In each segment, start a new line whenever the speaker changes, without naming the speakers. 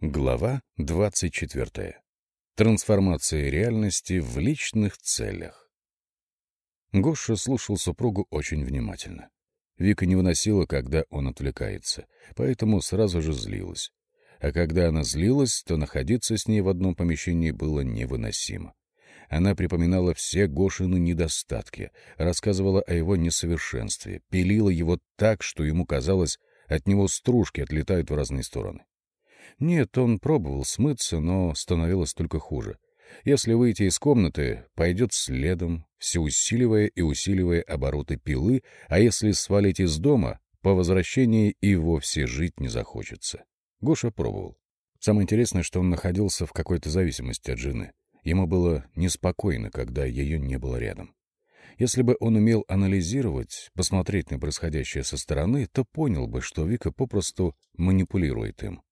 Глава 24. Трансформация реальности в личных целях. Гоша слушал супругу очень внимательно. Вика не выносила, когда он отвлекается, поэтому сразу же злилась. А когда она злилась, то находиться с ней в одном помещении было невыносимо. Она припоминала все Гошины недостатки, рассказывала о его несовершенстве, пилила его так, что ему казалось, от него стружки отлетают в разные стороны. Нет, он пробовал смыться, но становилось только хуже. Если выйти из комнаты, пойдет следом, все усиливая и усиливая обороты пилы, а если свалить из дома, по возвращении и вовсе жить не захочется. Гоша пробовал. Самое интересное, что он находился в какой-то зависимости от жены. Ему было неспокойно, когда ее не было рядом. Если бы он умел анализировать, посмотреть на происходящее со стороны, то понял бы, что Вика попросту манипулирует им.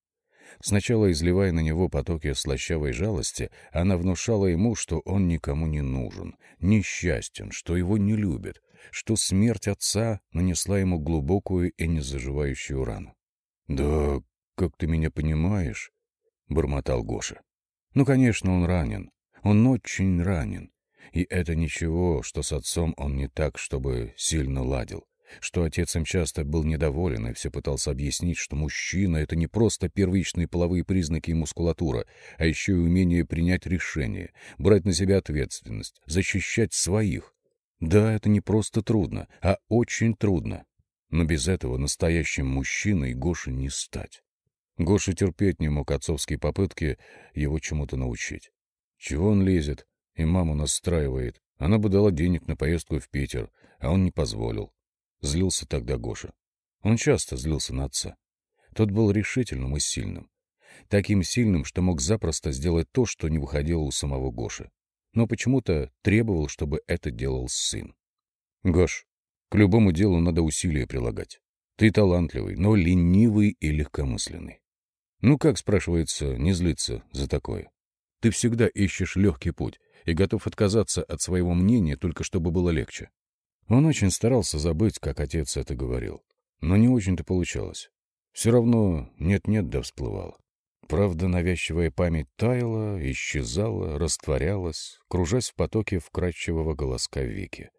Сначала, изливая на него потоки слащавой жалости, она внушала ему, что он никому не нужен, несчастен, что его не любят, что смерть отца нанесла ему глубокую и незаживающую рану. «Да как ты меня понимаешь?» — бормотал Гоша. «Ну, конечно, он ранен. Он очень ранен. И это ничего, что с отцом он не так, чтобы сильно ладил что отец им часто был недоволен и все пытался объяснить, что мужчина — это не просто первичные половые признаки и мускулатура, а еще и умение принять решение, брать на себя ответственность, защищать своих. Да, это не просто трудно, а очень трудно. Но без этого настоящим мужчиной Гоша не стать. Гоша терпеть не мог отцовские попытки его чему-то научить. Чего он лезет и маму настраивает? Она бы дала денег на поездку в Питер, а он не позволил. Злился тогда Гоша. Он часто злился на отца. Тот был решительным и сильным. Таким сильным, что мог запросто сделать то, что не выходило у самого Гоши. Но почему-то требовал, чтобы это делал сын. «Гош, к любому делу надо усилия прилагать. Ты талантливый, но ленивый и легкомысленный. Ну как, спрашивается, не злиться за такое? Ты всегда ищешь легкий путь и готов отказаться от своего мнения, только чтобы было легче. Он очень старался забыть, как отец это говорил. Но не очень-то получалось. Все равно нет-нет да всплывало. Правда, навязчивая память таяла, исчезала, растворялась, кружась в потоке вкрадчивого голоска Вики.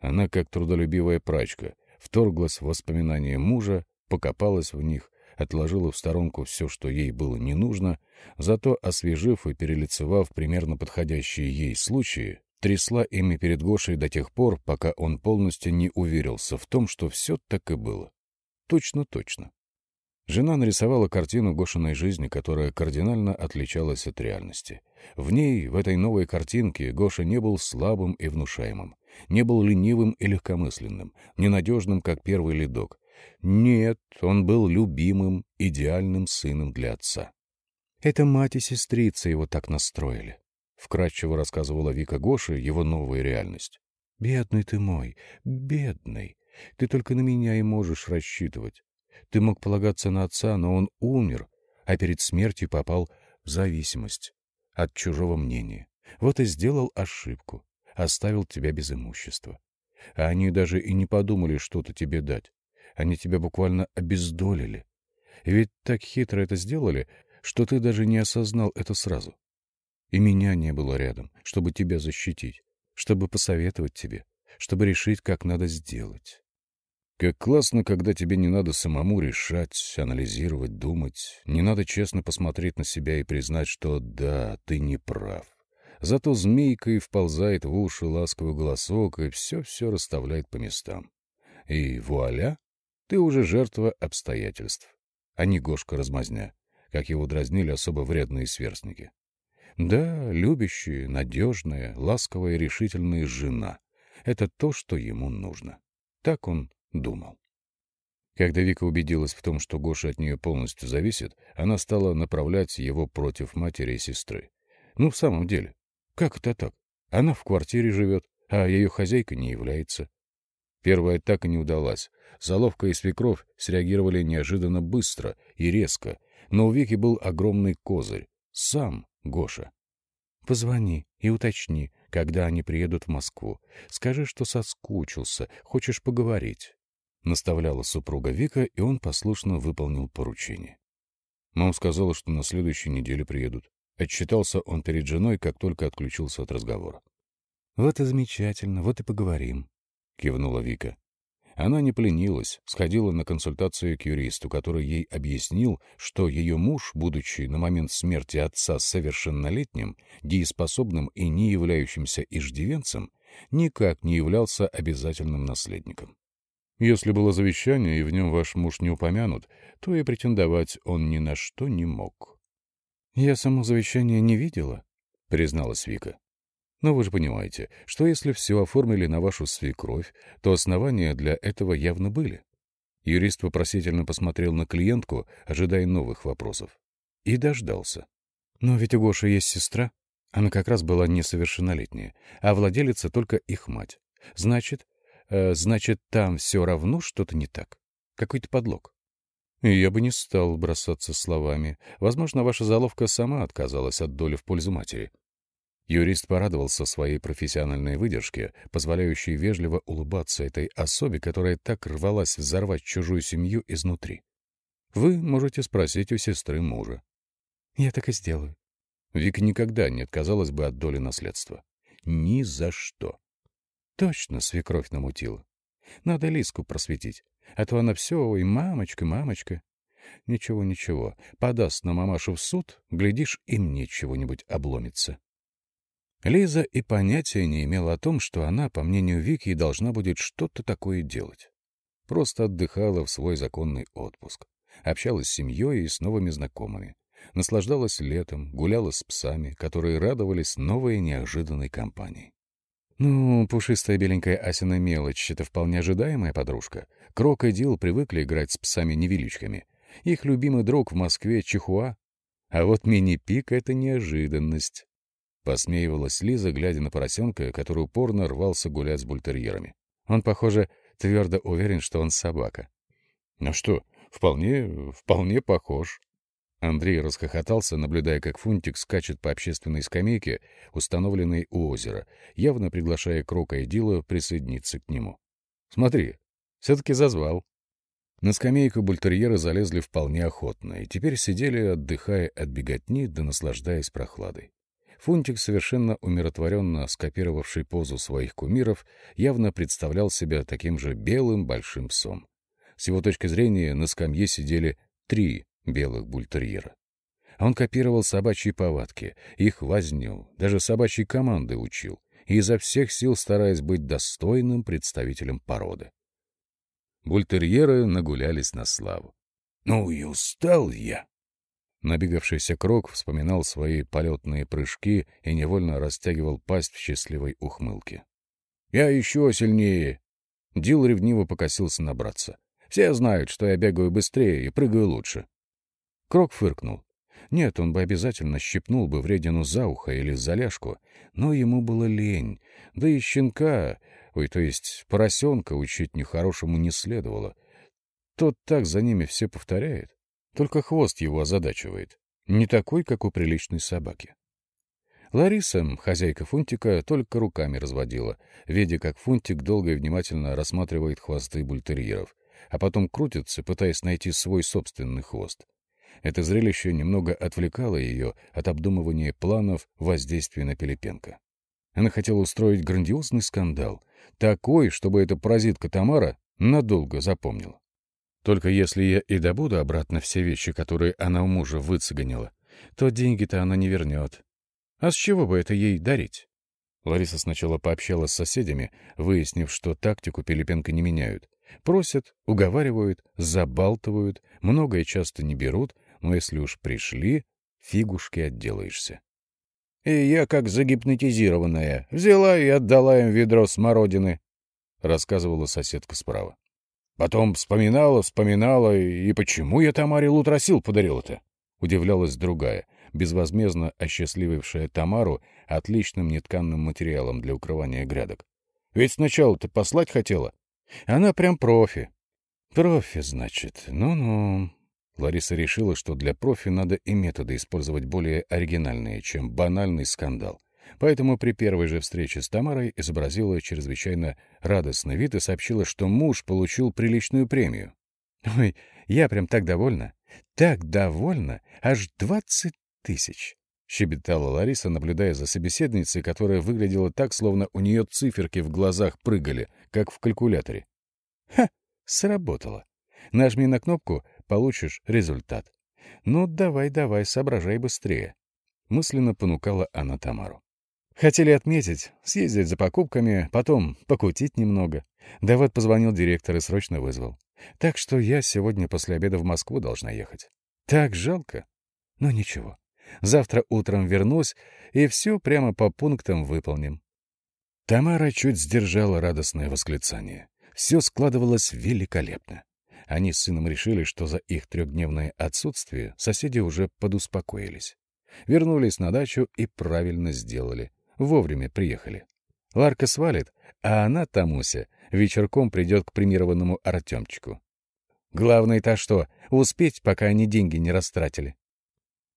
Она, как трудолюбивая прачка, вторглась в воспоминания мужа, покопалась в них, отложила в сторонку все, что ей было не нужно, зато, освежив и перелицевав примерно подходящие ей случаи, трясла ими перед Гошей до тех пор, пока он полностью не уверился в том, что все так и было. Точно-точно. Жена нарисовала картину Гошиной жизни, которая кардинально отличалась от реальности. В ней, в этой новой картинке, Гоша не был слабым и внушаемым, не был ленивым и легкомысленным, ненадежным, как первый ледок. Нет, он был любимым, идеальным сыном для отца. Это мать и сестрица его так настроили. Вкратчиво рассказывала Вика Гоше его новая реальность. «Бедный ты мой, бедный. Ты только на меня и можешь рассчитывать. Ты мог полагаться на отца, но он умер, а перед смертью попал в зависимость от чужого мнения. Вот и сделал ошибку, оставил тебя без имущества. А они даже и не подумали что-то тебе дать. Они тебя буквально обездолили. Ведь так хитро это сделали, что ты даже не осознал это сразу. И меня не было рядом, чтобы тебя защитить, чтобы посоветовать тебе, чтобы решить, как надо сделать. Как классно, когда тебе не надо самому решать, анализировать, думать. Не надо честно посмотреть на себя и признать, что да, ты не прав. Зато змейкой вползает в уши ласковый голосок и все-все расставляет по местам. И вуаля, ты уже жертва обстоятельств, а не Гошка-размазня, как его дразнили особо вредные сверстники. Да, любящая, надежная, ласковая, решительная жена — это то, что ему нужно. Так он думал. Когда Вика убедилась в том, что Гоша от нее полностью зависит, она стала направлять его против матери и сестры. Ну, в самом деле, как это так? Она в квартире живет, а ее хозяйка не является. Первая атака не удалась. Заловка и свекровь среагировали неожиданно быстро и резко, но у Вики был огромный козырь. Сам Гоша. Позвони и уточни, когда они приедут в Москву. Скажи, что соскучился, хочешь поговорить. Наставляла супруга Вика, и он послушно выполнил поручение. Мама сказала, что на следующей неделе приедут. Отчитался он перед женой, как только отключился от разговора.
«Вот и замечательно, вот и поговорим», — кивнула Вика.
Она не пленилась, сходила на консультацию к юристу, который ей объяснил, что ее муж, будучи на момент смерти отца совершеннолетним, дееспособным и не являющимся иждивенцем, никак не являлся обязательным наследником. Если было завещание, и в нем ваш муж не упомянут, то и претендовать он ни на что не мог.
— Я само завещание не видела, — призналась Вика.
Но вы же понимаете, что если все оформили на вашу свекровь, то основания для этого явно были. Юрист вопросительно посмотрел на клиентку, ожидая новых вопросов. И дождался.
Но ведь у Гоши есть сестра. Она как раз была несовершеннолетняя, а владелица только их мать. Значит, э, значит, там все равно что-то не так. Какой-то подлог.
Я бы не стал бросаться словами. Возможно, ваша заловка сама отказалась от доли в пользу матери. Юрист порадовался своей профессиональной выдержке, позволяющей вежливо улыбаться этой особе, которая так рвалась взорвать чужую семью изнутри. Вы можете спросить у сестры мужа.
Я так и сделаю.
Вика никогда не отказалась бы от доли наследства. Ни за что.
Точно свекровь намутила. Надо Лиску просветить. А то она все, ой, мамочка, мамочка. Ничего, ничего. Подаст на мамашу в суд, глядишь, и мне чего-нибудь обломится.
Лиза и понятия не имела о том, что она, по мнению Вики, должна будет что-то такое делать. Просто отдыхала в свой законный отпуск. Общалась с семьей и с новыми знакомыми. Наслаждалась летом, гуляла с псами, которые радовались новой неожиданной компании. Ну, пушистая беленькая Асина мелочь — это вполне ожидаемая подружка. Крок и Дил привыкли играть с псами-невеличками. Их любимый друг в Москве — Чихуа. А вот мини-пик — это неожиданность. Посмеивалась Лиза, глядя на поросенка, который упорно рвался гулять с бультерьерами. Он, похоже, твердо уверен, что он собака. Ну что, вполне, вполне похож. Андрей расхохотался, наблюдая, как Фунтик скачет по общественной скамейке, установленной у озера, явно приглашая Крока и Дила присоединиться к нему. «Смотри, все-таки зазвал». На скамейку бультерьеры залезли вполне охотно и теперь сидели, отдыхая от беготни да наслаждаясь прохладой. Фунтик, совершенно умиротворенно скопировавший позу своих кумиров, явно представлял себя таким же белым большим псом. С его точки зрения на скамье сидели три белых бультерьера. Он копировал собачьи повадки, их вознил, даже собачьи команды учил, и изо всех сил стараясь быть достойным представителем породы. Бультерьеры нагулялись на славу. — Ну и устал я, Набегавшийся крок вспоминал свои полетные прыжки и невольно растягивал пасть в счастливой ухмылке. «Я еще сильнее!» Дил ревниво покосился на братца. «Все знают, что я бегаю быстрее и прыгаю лучше». Крок фыркнул. Нет, он бы обязательно щипнул бы вредину за ухо или за ляжку, но ему было лень. Да и щенка, ой, то есть поросенка учить нехорошему не следовало. Тот так за ними все повторяет. Только хвост его озадачивает. Не такой, как у приличной собаки. Лариса, хозяйка Фунтика, только руками разводила, видя, как Фунтик долго и внимательно рассматривает хвосты бультерьеров, а потом крутится, пытаясь найти свой собственный хвост. Это зрелище немного отвлекало ее от обдумывания планов воздействия на Пилипенко. Она хотела устроить грандиозный скандал, такой, чтобы эта паразитка Тамара надолго запомнила. Только если я и добуду обратно все вещи, которые она у мужа выцеганила, то деньги-то она не вернет. А с чего бы это ей дарить? Лариса сначала пообщалась с соседями, выяснив, что тактику Пилипенко не меняют. Просят, уговаривают, забалтывают, многое часто не берут, но если уж пришли, фигушки отделаешься. И я, как загипнотизированная, взяла и отдала им ведро смородины, — рассказывала соседка справа. Потом вспоминала, вспоминала, и почему я Тамаре Лутросил подарил-то? Удивлялась другая, безвозмездно осчастливившая Тамару отличным нетканным материалом для укрывания грядок. Ведь сначала-то послать хотела. Она прям профи. Профи, значит. Ну-ну. Лариса решила, что для профи надо и методы использовать более оригинальные, чем банальный скандал. Поэтому при первой же встрече с Тамарой изобразила чрезвычайно радостный вид и сообщила, что муж получил приличную премию. «Ой, я прям так довольна.
Так довольна, аж двадцать тысяч. — щебетала Лариса, наблюдая за собеседницей, которая выглядела так, словно у нее циферки в глазах прыгали, как в калькуляторе. «Ха! Сработало. Нажми на кнопку, получишь результат. Ну, давай-давай, соображай быстрее». Мысленно понукала она Тамару. Хотели отметить, съездить за покупками, потом покутить немного. Да вот позвонил директор и срочно вызвал. Так что я сегодня после обеда в Москву должна ехать. Так жалко. Но ничего. Завтра утром вернусь, и все прямо по пунктам выполним. Тамара чуть сдержала радостное восклицание. Все складывалось великолепно. Они с сыном решили, что за их трехдневное отсутствие соседи уже подуспокоились. Вернулись на дачу и правильно сделали. Вовремя приехали. Ларка свалит, а она, Тамуся, вечерком придет к премированному Артемчику. Главное-то что, успеть, пока они деньги не растратили.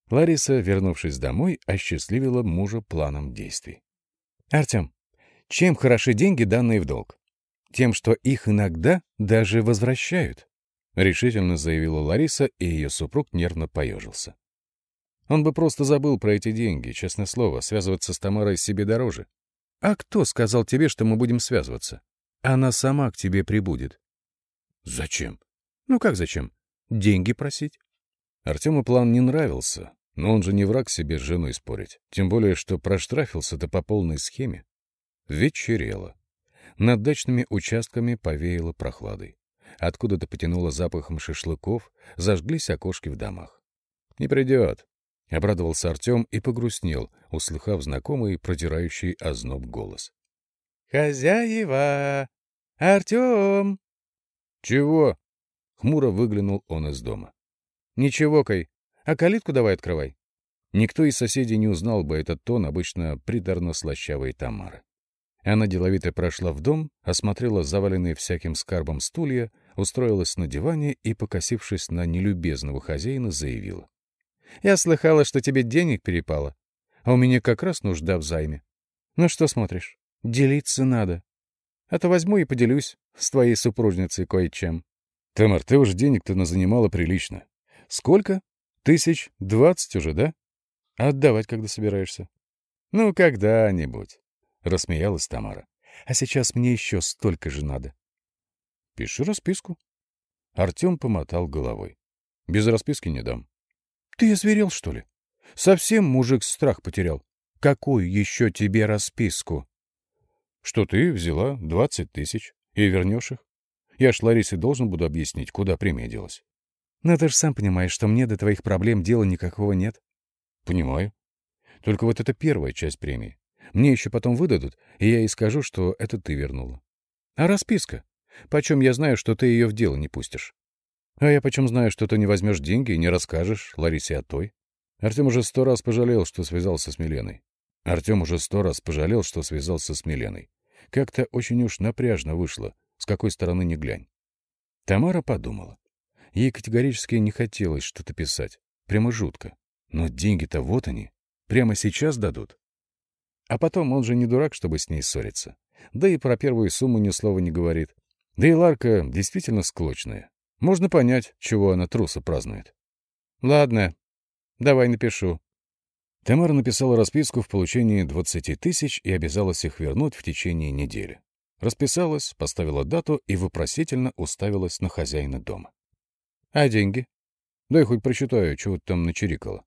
Лариса, вернувшись домой, осчастливила мужа планом действий. «Артем, чем хороши деньги, данные в долг? Тем, что их иногда даже возвращают», — решительно заявила Лариса, и ее супруг нервно поежился. Он бы просто забыл про эти деньги, честное слово, связываться с Тамарой себе дороже. «А кто сказал тебе, что мы будем связываться? Она сама к тебе прибудет». «Зачем?» «Ну как зачем? Деньги просить?» Артему план не нравился, но он же не враг себе с женой спорить. Тем более, что проштрафился-то по полной схеме. Вечерело. Над дачными участками повеяло прохладой. Откуда-то потянуло запахом шашлыков, зажглись окошки в домах. «Не придет», — обрадовался Артем и погрустнел, услыхав знакомый, продирающий озноб голос. «Хозяева! Артем!» «Чего?» — хмуро выглянул он из дома. «Ничего, Кай. А калитку давай открывай». Никто из соседей не узнал бы этот тон обычно приторно-слащавой Тамары. Она деловито прошла в дом, осмотрела заваленные всяким скарбом стулья, устроилась на диване и, покосившись на нелюбезного хозяина, заявила. «Я слыхала, что тебе денег перепало, а у меня как раз нужда в займе. Ну что смотришь? Делиться надо. А то возьму и поделюсь с твоей супружницей кое-чем». «Тамар, ты уж денег-то назанимала прилично. Сколько? Тысяч двадцать уже, да? Отдавать когда собираешься? Ну, когда-нибудь, — рассмеялась Тамара. А сейчас мне еще столько же надо. Пиши расписку. Артем помотал головой. Без расписки не дам. Ты озверел, что ли? Совсем мужик страх потерял. Какую еще тебе расписку? Что ты взяла двадцать тысяч и вернешь их? Я ж Ларисе должен буду объяснить, куда премия делась. Но ты же сам понимаешь, что мне до твоих проблем дела никакого нет. Понимаю. Только вот это первая часть премии. Мне еще потом выдадут, и я и скажу, что это ты вернула. А расписка? Почем я знаю, что ты ее в дело не пустишь? А я почем знаю, что ты не возьмешь деньги и не расскажешь Ларисе о той? Артем уже сто раз пожалел, что связался с Миленой. Артем уже сто раз пожалел, что связался с Миленой. Как-то очень уж напряжно вышло, с какой стороны ни глянь. Тамара подумала. Ей категорически не хотелось что-то писать. Прямо жутко. Но деньги-то вот они. Прямо сейчас дадут. А потом он же не дурак, чтобы с ней ссориться. Да и про первую сумму ни слова не говорит. Да и Ларка действительно склочная. Можно понять, чего она труса празднует. Ладно, давай напишу. Тамара написала расписку в получении 20 тысяч и обязалась их вернуть в течение недели. Расписалась, поставила дату и вопросительно уставилась на хозяина дома. А деньги? Дай хоть прочитаю, чего ты там начерикало.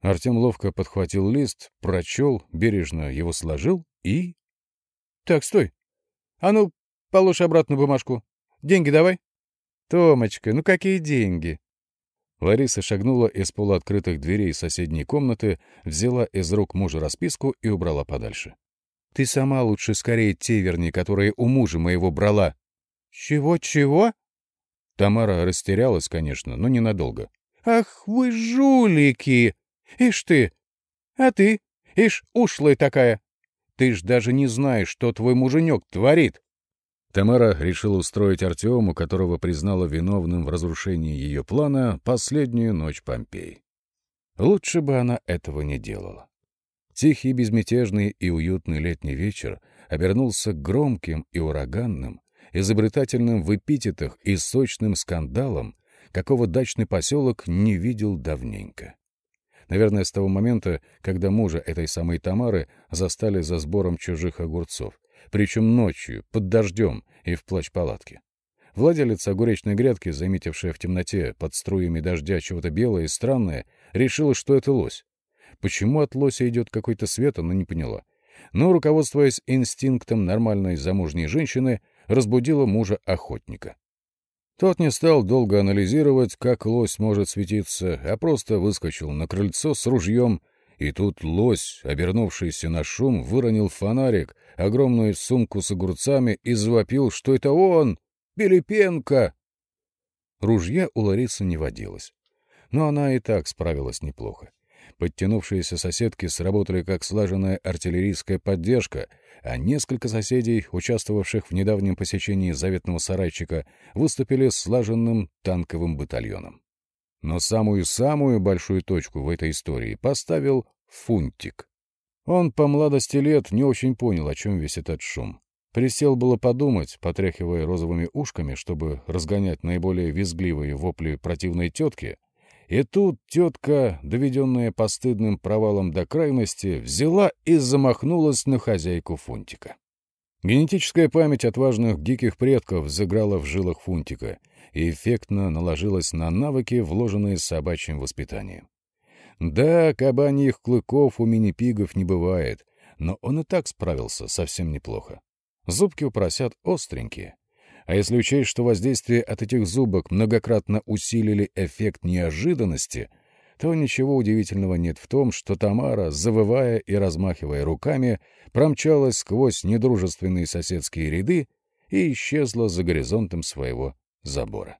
Артем ловко подхватил лист, прочел, бережно его сложил и... Так, стой. А ну, положь обратно бумажку. Деньги давай. Томочка, ну какие деньги? Лариса шагнула из полуоткрытых дверей соседней комнаты, взяла из рук мужа расписку и убрала подальше. «Ты сама лучше скорее те верни, которые у мужа моего брала». «Чего-чего?» Тамара растерялась, конечно, но ненадолго. «Ах вы жулики! Ишь ты! А ты? Ишь, ушлая такая! Ты ж даже не знаешь, что твой муженек творит!» Тамара решила устроить Артему, которого признала виновным в разрушении ее плана, последнюю ночь Помпей. Лучше бы она этого не делала. Тихий, безмятежный и уютный летний вечер обернулся громким и ураганным, изобретательным в эпитетах и сочным скандалом,
какого дачный поселок не видел давненько. Наверное, с того момента, когда мужа этой самой Тамары застали за сбором чужих огурцов, причем ночью, под дождем и в плач-палатке. Владелец огуречной грядки, заметившая в темноте под струями дождя чего-то белое и странное, решила, что это лось. Почему от лося идет какой-то свет, она не поняла. Но, руководствуясь инстинктом нормальной замужней женщины, разбудила мужа-охотника. Тот не стал долго анализировать, как лось может светиться, а просто выскочил на крыльцо с ружьем, и тут лось, обернувшийся на шум, выронил фонарик, огромную сумку с огурцами и завопил, что это он, Пилипенко. Ружья у Ларисы не водилось, но она и так справилась неплохо. Подтянувшиеся соседки сработали как слаженная артиллерийская поддержка, а несколько соседей, участвовавших в недавнем посещении заветного сарайчика, выступили слаженным танковым батальоном. Но самую-самую большую точку в этой истории поставил Фунтик. Он по младости лет не очень понял, о чем весь этот шум. Присел было подумать, потряхивая розовыми ушками, чтобы разгонять наиболее визгливые вопли противной тетки — и тут тетка, доведенная постыдным провалом до крайности, взяла и замахнулась на хозяйку Фунтика. Генетическая память отважных диких предков заграла в жилах Фунтика и эффектно наложилась на навыки, вложенные собачьим воспитанием. Да, кабаньих клыков у мини-пигов не бывает, но он и так справился совсем неплохо. Зубки у поросят остренькие, а если учесть, что воздействие от этих зубок многократно усилили эффект неожиданности, то ничего удивительного нет в том, что Тамара, завывая и размахивая руками, промчалась сквозь недружественные соседские ряды и исчезла за горизонтом своего забора.